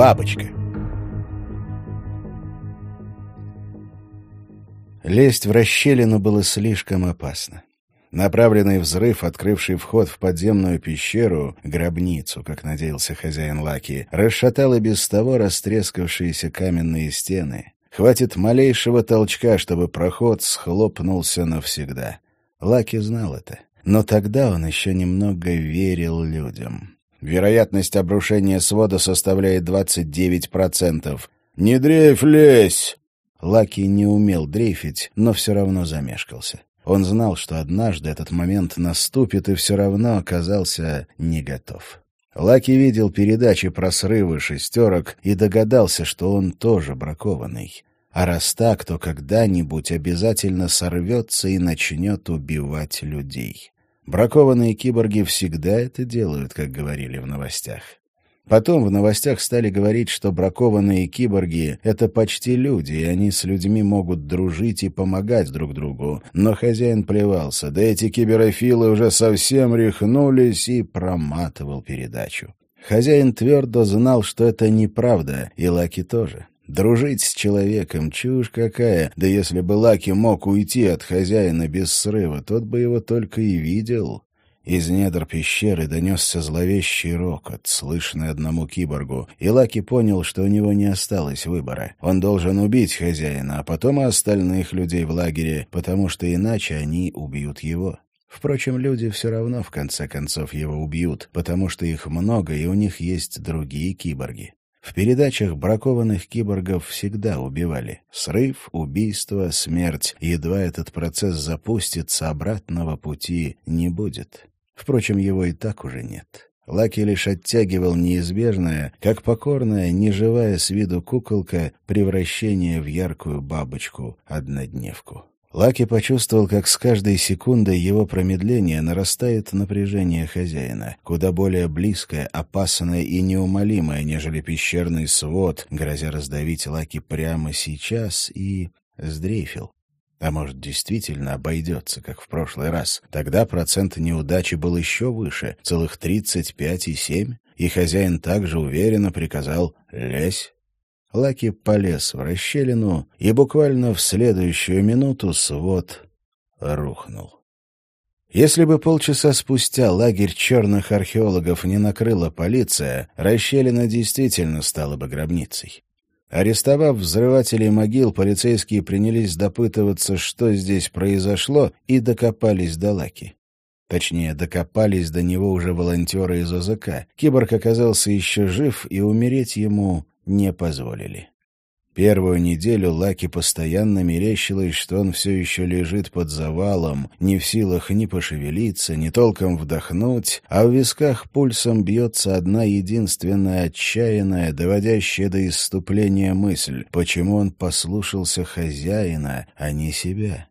Бабочка. Лезть в расщелину было слишком опасно. Направленный взрыв, открывший вход в подземную пещеру, гробницу, как надеялся хозяин Лаки, расшатал и без того растрескавшиеся каменные стены. Хватит малейшего толчка, чтобы проход схлопнулся навсегда. Лаки знал это. Но тогда он еще немного верил людям. Вероятность обрушения свода составляет 29%. «Не дрейф, лезь!» Лаки не умел дрейфить, но все равно замешкался. Он знал, что однажды этот момент наступит, и все равно оказался не готов. Лаки видел передачи про срывы шестерок и догадался, что он тоже бракованный. А раз так, то когда-нибудь обязательно сорвется и начнет убивать людей. Бракованные киборги всегда это делают, как говорили в новостях. Потом в новостях стали говорить, что бракованные киборги — это почти люди, и они с людьми могут дружить и помогать друг другу. Но хозяин плевался, да эти киберофилы уже совсем рехнулись и проматывал передачу. Хозяин твердо знал, что это неправда, и Лаки тоже. Дружить с человеком — чушь какая, да если бы Лаки мог уйти от хозяина без срыва, тот бы его только и видел. Из недр пещеры донесся зловещий рокот, слышный одному киборгу, и Лаки понял, что у него не осталось выбора. Он должен убить хозяина, а потом и остальных людей в лагере, потому что иначе они убьют его. Впрочем, люди все равно в конце концов его убьют, потому что их много, и у них есть другие киборги. В передачах бракованных киборгов всегда убивали. Срыв, убийство, смерть. Едва этот процесс запустится, обратного пути не будет. Впрочем, его и так уже нет. Лаки лишь оттягивал неизбежное, как покорная, неживая с виду куколка, превращение в яркую бабочку-однодневку. Лаки почувствовал, как с каждой секундой его промедления нарастает напряжение хозяина, куда более близкое, опасное и неумолимое, нежели пещерный свод, грозя раздавить Лаки прямо сейчас, и сдрейфил. А может, действительно обойдется, как в прошлый раз. Тогда процент неудачи был еще выше, целых тридцать пять и семь, и хозяин также уверенно приказал «Лезь». Лаки полез в расщелину, и буквально в следующую минуту свод рухнул. Если бы полчаса спустя лагерь черных археологов не накрыла полиция, расщелина действительно стала бы гробницей. Арестовав взрывателей могил, полицейские принялись допытываться, что здесь произошло, и докопались до Лаки. Точнее, докопались до него уже волонтеры из ОЗК. Киборг оказался еще жив, и умереть ему не позволили. Первую неделю Лаки постоянно мерещилось, что он все еще лежит под завалом, не в силах ни пошевелиться, ни толком вдохнуть, а в висках пульсом бьется одна единственная отчаянная, доводящая до исступления мысль, почему он послушался хозяина, а не себя.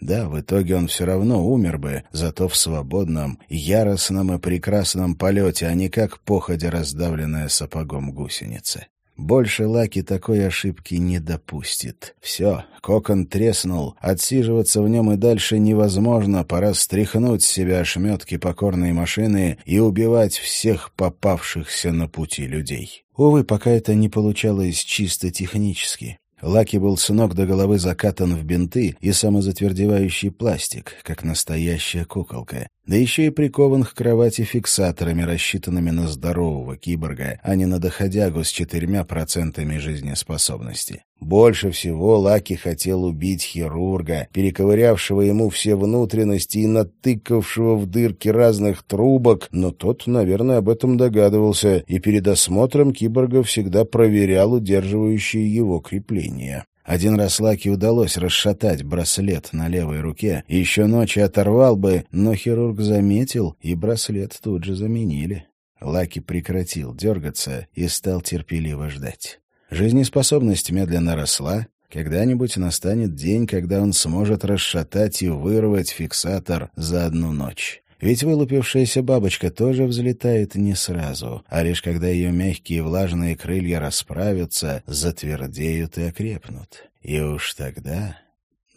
Да, в итоге он все равно умер бы, зато в свободном, яростном и прекрасном полете, а не как походя раздавленная сапогом гусеница. Больше Лаки такой ошибки не допустит. Все, кокон треснул, отсиживаться в нем и дальше невозможно, пора стряхнуть с себя ошметки покорной машины и убивать всех попавшихся на пути людей. Увы, пока это не получалось чисто технически. Лаки был с ног до головы закатан в бинты и самозатвердевающий пластик, как настоящая куколка. Да еще и прикован к кровати фиксаторами, рассчитанными на здорового киборга, а не на доходягу с четырьмя процентами жизнеспособности. Больше всего Лаки хотел убить хирурга, перековырявшего ему все внутренности и натыкавшего в дырки разных трубок, но тот, наверное, об этом догадывался, и перед осмотром киборга всегда проверял удерживающие его крепления. Один раз Лаки удалось расшатать браслет на левой руке, еще ночью оторвал бы, но хирург заметил, и браслет тут же заменили. Лаки прекратил дергаться и стал терпеливо ждать. Жизнеспособность медленно росла. Когда-нибудь настанет день, когда он сможет расшатать и вырвать фиксатор за одну ночь. Ведь вылупившаяся бабочка тоже взлетает не сразу, а лишь когда ее мягкие влажные крылья расправятся, затвердеют и окрепнут. И уж тогда...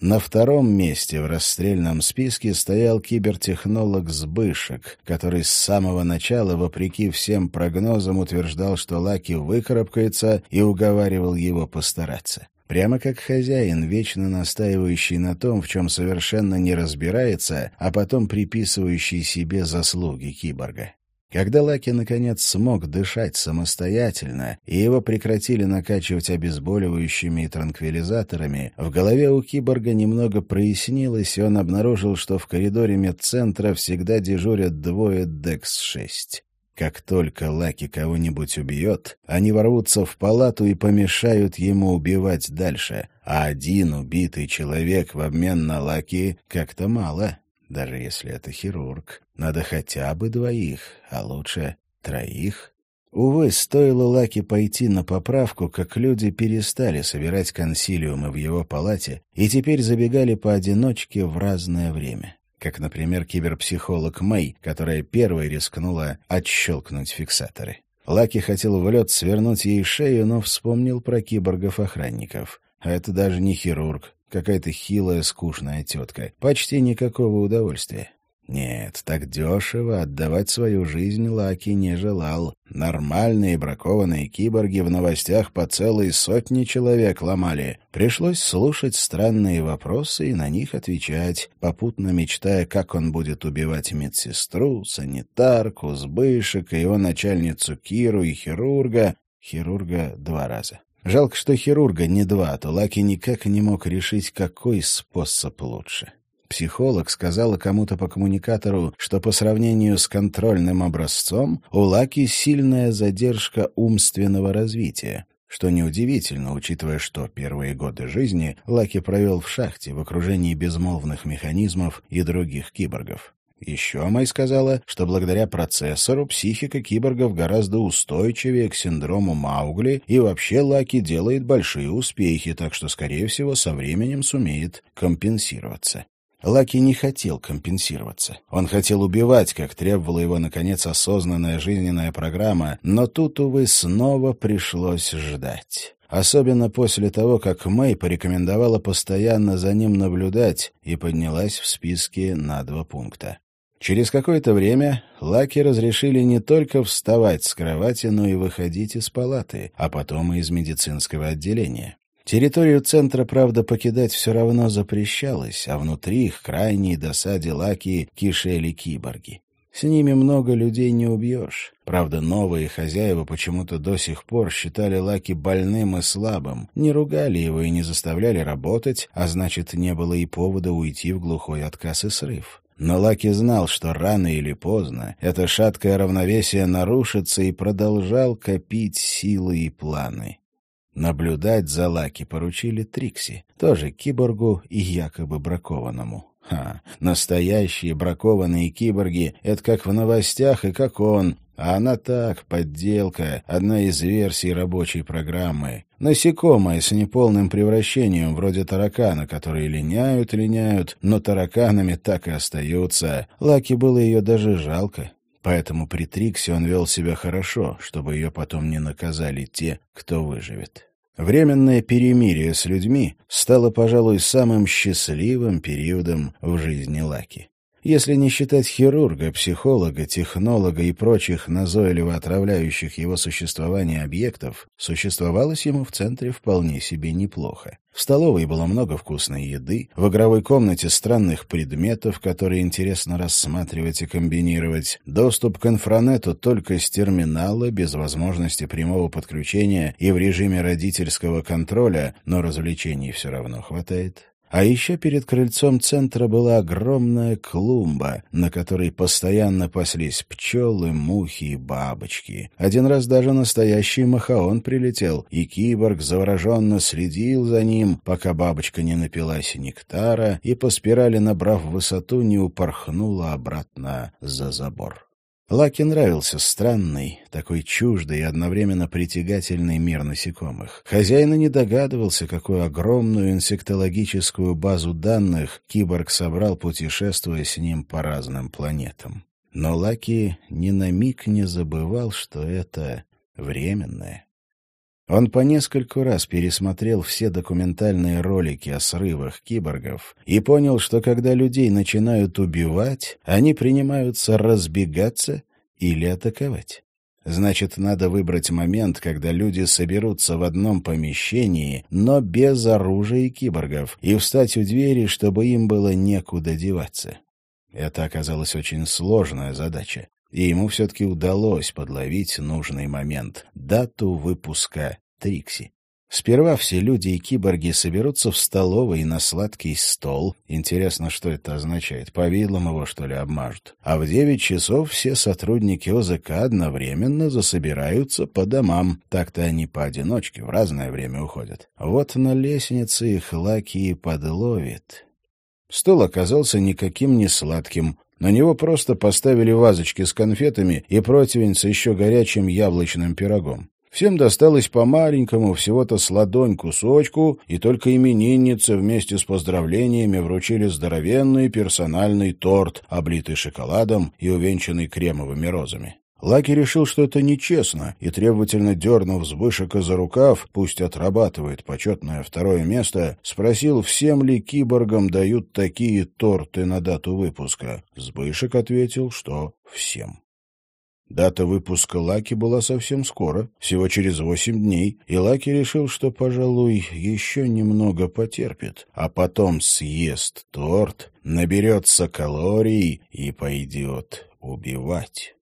На втором месте в расстрельном списке стоял кибертехнолог Сбышек, который с самого начала, вопреки всем прогнозам, утверждал, что Лаки выкарабкается и уговаривал его постараться. Прямо как хозяин, вечно настаивающий на том, в чем совершенно не разбирается, а потом приписывающий себе заслуги киборга. Когда Лаки наконец смог дышать самостоятельно, и его прекратили накачивать обезболивающими и транквилизаторами, в голове у киборга немного прояснилось, и он обнаружил, что в коридоре медцентра всегда дежурят двое ДЭКС-6. Как только Лаки кого-нибудь убьет, они ворвутся в палату и помешают ему убивать дальше, а один убитый человек в обмен на Лаки как-то мало даже если это хирург. Надо хотя бы двоих, а лучше троих. Увы, стоило Лаки пойти на поправку, как люди перестали собирать консилиумы в его палате и теперь забегали поодиночке в разное время. Как, например, киберпсихолог Мэй, которая первой рискнула отщелкнуть фиксаторы. Лаки хотел в лед свернуть ей шею, но вспомнил про киборгов-охранников. А это даже не хирург, Какая-то хилая, скучная тетка. Почти никакого удовольствия. Нет, так дешево отдавать свою жизнь Лаки не желал. Нормальные бракованные киборги в новостях по целой сотни человек ломали. Пришлось слушать странные вопросы и на них отвечать, попутно мечтая, как он будет убивать медсестру, санитарку, сбышек, и его начальницу Киру и хирурга. Хирурга два раза. Жалко, что хирурга не два, то Лаки никак не мог решить, какой способ лучше. Психолог сказала кому-то по коммуникатору, что по сравнению с контрольным образцом у Лаки сильная задержка умственного развития, что неудивительно, учитывая, что первые годы жизни Лаки провел в шахте в окружении безмолвных механизмов и других киборгов. Еще Май сказала, что благодаря процессору психика киборгов гораздо устойчивее к синдрому Маугли и вообще Лаки делает большие успехи, так что, скорее всего, со временем сумеет компенсироваться. Лаки не хотел компенсироваться. Он хотел убивать, как требовала его, наконец, осознанная жизненная программа, но тут, увы, снова пришлось ждать. Особенно после того, как Мэй порекомендовала постоянно за ним наблюдать и поднялась в списке на два пункта. Через какое-то время Лаки разрешили не только вставать с кровати, но и выходить из палаты, а потом и из медицинского отделения. Территорию центра, правда, покидать все равно запрещалось, а внутри их крайней досаде Лаки кишели киборги. С ними много людей не убьешь. Правда, новые хозяева почему-то до сих пор считали Лаки больным и слабым, не ругали его и не заставляли работать, а значит, не было и повода уйти в глухой отказ и срыв. Но Лаки знал, что рано или поздно это шаткое равновесие нарушится и продолжал копить силы и планы. Наблюдать за Лаки поручили Трикси, тоже киборгу и якобы бракованному. Ха, настоящие бракованные киборги — это как в новостях и как он, а она так, подделка, одна из версий рабочей программы. Насекомое с неполным превращением, вроде таракана, которые линяют, линяют, но тараканами так и остаются. Лаки было ее даже жалко. Поэтому при Триксе он вел себя хорошо, чтобы ее потом не наказали те, кто выживет. Временное перемирие с людьми стало, пожалуй, самым счастливым периодом в жизни Лаки. Если не считать хирурга, психолога, технолога и прочих назойливо отравляющих его существование объектов, существовалось ему в центре вполне себе неплохо. В столовой было много вкусной еды, в игровой комнате странных предметов, которые интересно рассматривать и комбинировать, доступ к инфранету только с терминала, без возможности прямого подключения и в режиме родительского контроля, но развлечений все равно хватает. А еще перед крыльцом центра была огромная клумба, на которой постоянно паслись пчелы, мухи и бабочки. Один раз даже настоящий махаон прилетел, и киборг завороженно следил за ним, пока бабочка не напилась нектара и по спирали, набрав высоту, не упорхнула обратно за забор. Лаке нравился странный, такой чуждый и одновременно притягательный мир насекомых. Хозяин и не догадывался, какую огромную инсектологическую базу данных киборг собрал, путешествуя с ним по разным планетам. Но Лаки ни на миг не забывал, что это временное. Он по нескольку раз пересмотрел все документальные ролики о срывах киборгов и понял, что когда людей начинают убивать, они принимаются разбегаться или атаковать. Значит, надо выбрать момент, когда люди соберутся в одном помещении, но без оружия и киборгов, и встать у двери, чтобы им было некуда деваться. Это оказалась очень сложная задача, и ему все-таки удалось подловить нужный момент — дату выпуска Трикси. Сперва все люди и киборги соберутся в столовой на сладкий стол. Интересно, что это означает. Повидлом его, что ли, обмажут. А в девять часов все сотрудники ОЗК одновременно засобираются по домам. Так-то они поодиночке в разное время уходят. Вот на лестнице их Лаки и подловит. Стол оказался никаким не сладким. На него просто поставили вазочки с конфетами и противень с еще горячим яблочным пирогом. Всем досталось по маленькому, всего-то с ладонь кусочку, и только имениннице вместе с поздравлениями вручили здоровенный персональный торт, облитый шоколадом и увенчанный кремовыми розами. Лаки решил, что это нечестно, и, требовательно дернув Збышика за рукав, пусть отрабатывает почетное второе место, спросил, всем ли киборгам дают такие торты на дату выпуска. Збышек ответил, что всем. Дата выпуска Лаки была совсем скоро, всего через восемь дней, и Лаки решил, что, пожалуй, еще немного потерпит, а потом съест торт, наберется калорий и пойдет убивать.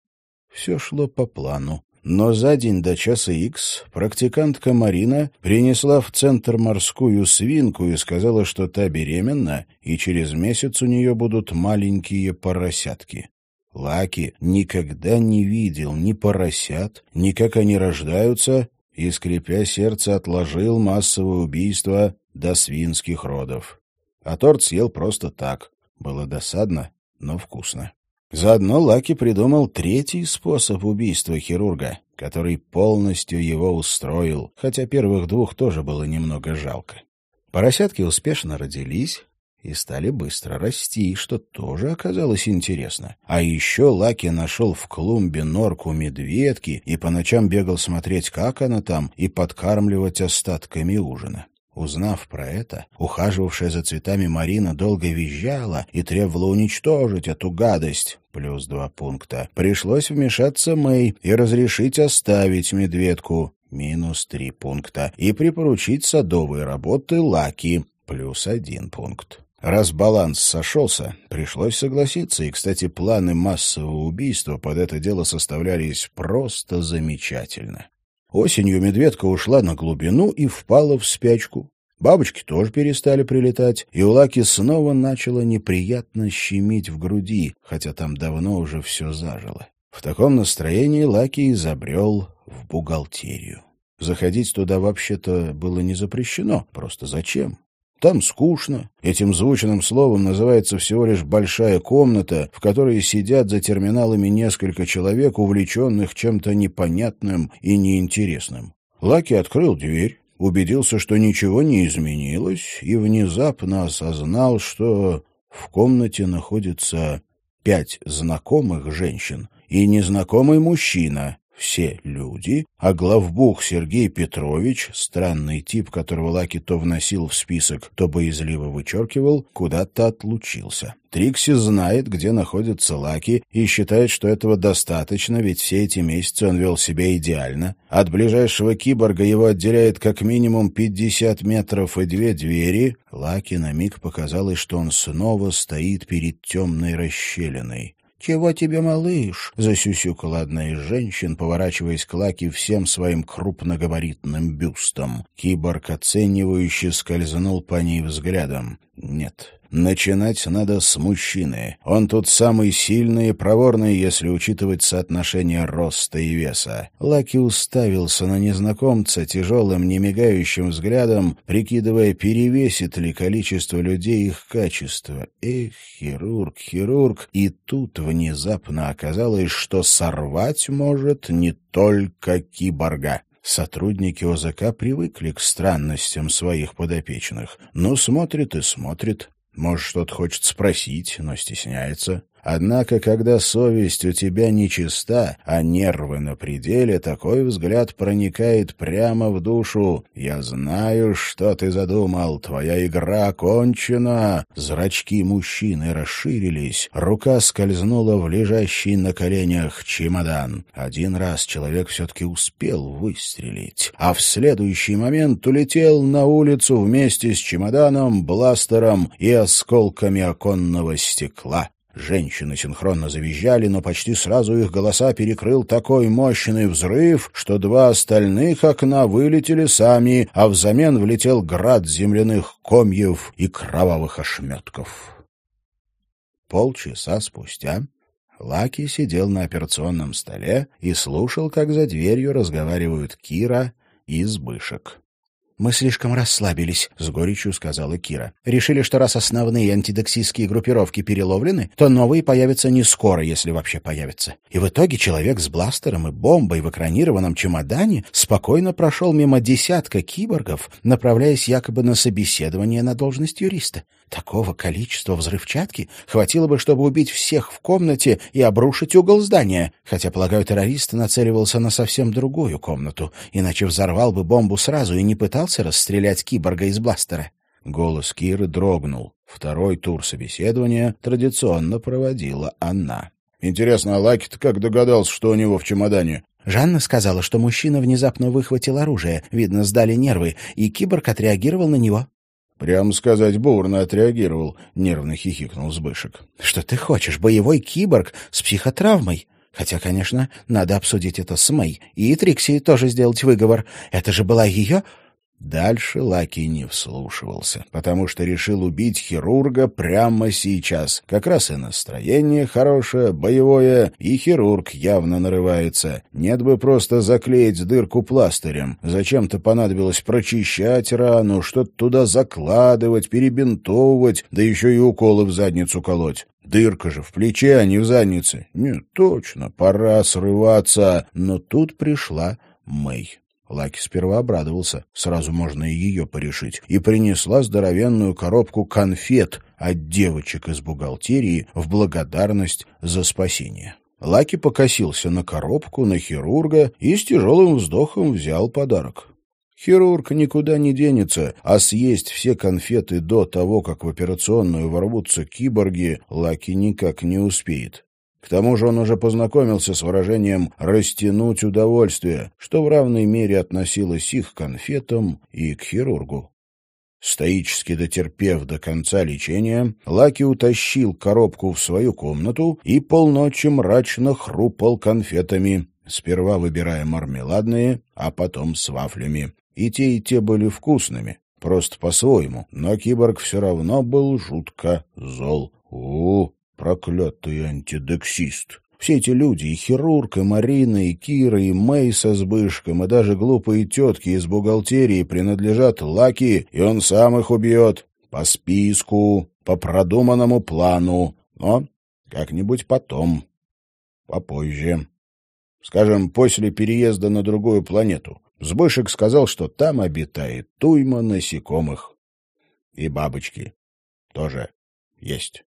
Все шло по плану. Но за день до часа икс практикантка Марина принесла в центр морскую свинку и сказала, что та беременна, и через месяц у нее будут маленькие поросятки. Лаки никогда не видел ни поросят, ни как они рождаются, и, скрипя сердце, отложил массовое убийство до свинских родов. А торт съел просто так. Было досадно, но вкусно. Заодно Лаки придумал третий способ убийства хирурга, который полностью его устроил, хотя первых двух тоже было немного жалко. Поросятки успешно родились, и стали быстро расти, что тоже оказалось интересно. А еще Лаки нашел в клумбе норку медведки и по ночам бегал смотреть, как она там, и подкармливать остатками ужина. Узнав про это, ухаживавшая за цветами Марина долго визжала и требовала уничтожить эту гадость. Плюс два пункта. Пришлось вмешаться Мэй и разрешить оставить медведку. Минус три пункта. И припоручить садовые работы Лаки. Плюс один пункт. Раз баланс сошелся, пришлось согласиться, и, кстати, планы массового убийства под это дело составлялись просто замечательно. Осенью медведка ушла на глубину и впала в спячку. Бабочки тоже перестали прилетать, и у Лаки снова начало неприятно щемить в груди, хотя там давно уже все зажило. В таком настроении Лаки изобрел в бухгалтерию. Заходить туда вообще-то было не запрещено, просто зачем? Там скучно. Этим звучным словом называется всего лишь большая комната, в которой сидят за терминалами несколько человек, увлеченных чем-то непонятным и неинтересным. Лаки открыл дверь, убедился, что ничего не изменилось, и внезапно осознал, что в комнате находится пять знакомых женщин и незнакомый мужчина, все люди, а главбух Сергей Петрович, странный тип, которого Лаки то вносил в список, то боязливо вычеркивал, куда-то отлучился. Трикси знает, где находится Лаки, и считает, что этого достаточно, ведь все эти месяцы он вел себя идеально. От ближайшего киборга его отделяет как минимум 50 метров и две двери. Лаки на миг показалось, что он снова стоит перед темной расщелиной. «Чего тебе, малыш?» — засюсюкала одна из женщин, поворачиваясь к Лаки всем своим крупногабаритным бюстом. Киборг оценивающе скользнул по ней взглядом. «Нет, Начинать надо с мужчины. Он тут самый сильный и проворный, если учитывать соотношение роста и веса. Лаки уставился на незнакомца тяжелым, немигающим взглядом, прикидывая, перевесит ли количество людей их качество. Эх, хирург, хирург. И тут внезапно оказалось, что сорвать может не только киборга. Сотрудники ОЗК привыкли к странностям своих подопечных, но смотрит и смотрит. Может, что-то хочет спросить, но стесняется. Однако, когда совесть у тебя нечиста, а нервы на пределе, такой взгляд проникает прямо в душу. «Я знаю, что ты задумал. Твоя игра окончена». Зрачки мужчины расширились. Рука скользнула в лежащий на коленях чемодан. Один раз человек все-таки успел выстрелить, а в следующий момент улетел на улицу вместе с чемоданом, бластером и осколками оконного стекла. Женщины синхронно завизжали, но почти сразу их голоса перекрыл такой мощный взрыв, что два остальных окна вылетели сами, а взамен влетел град земляных комьев и кровавых ошметков. Полчаса спустя Лаки сидел на операционном столе и слушал, как за дверью разговаривают Кира и Збышек. «Мы слишком расслабились», — с горечью сказала Кира. «Решили, что раз основные антидексистские группировки переловлены, то новые появятся не скоро, если вообще появятся. И в итоге человек с бластером и бомбой в экранированном чемодане спокойно прошел мимо десятка киборгов, направляясь якобы на собеседование на должность юриста. Такого количества взрывчатки хватило бы, чтобы убить всех в комнате и обрушить угол здания, хотя, полагаю, террорист нацеливался на совсем другую комнату, иначе взорвал бы бомбу сразу и не пытался расстрелять киборга из бластера. Голос Киры дрогнул. Второй тур собеседования традиционно проводила она. «Интересно, а Лаки-то как догадался, что у него в чемодане?» Жанна сказала, что мужчина внезапно выхватил оружие, видно, сдали нервы, и киборг отреагировал на него. Прямо сказать, бурно отреагировал, — нервно хихикнул Збышек. — Что ты хочешь, боевой киборг с психотравмой? Хотя, конечно, надо обсудить это с Мэй. И Трикси тоже сделать выговор. Это же была ее Дальше Лаки не вслушивался, потому что решил убить хирурга прямо сейчас. Как раз и настроение хорошее, боевое, и хирург явно нарывается. Нет бы просто заклеить дырку пластырем. Зачем-то понадобилось прочищать рану, что-то туда закладывать, перебинтовывать, да еще и уколы в задницу колоть. Дырка же в плече, а не в заднице. Нет, точно, пора срываться. Но тут пришла Мэй. Лаки сперва обрадовался, сразу можно и ее порешить, и принесла здоровенную коробку конфет от девочек из бухгалтерии в благодарность за спасение. Лаки покосился на коробку, на хирурга и с тяжелым вздохом взял подарок. Хирург никуда не денется, а съесть все конфеты до того, как в операционную ворвутся киборги, Лаки никак не успеет. К тому же он уже познакомился с выражением «растянуть удовольствие», что в равной мере относилось и к конфетам, и к хирургу. Стоически дотерпев до конца лечения, Лаки утащил коробку в свою комнату и полночи мрачно хрупал конфетами, сперва выбирая мармеладные, а потом с вафлями. И те, и те были вкусными, просто по-своему, но киборг все равно был жутко зол. у, -у Проклятый антидексист. Все эти люди, и хирург, и Марина, и Кира, и Мэй со Збышком, и даже глупые тетки из бухгалтерии принадлежат Лаки, и он сам их убьет. По списку, по продуманному плану. Но как-нибудь потом, попозже. Скажем, после переезда на другую планету. Збышек сказал, что там обитает туйма насекомых. И бабочки тоже есть.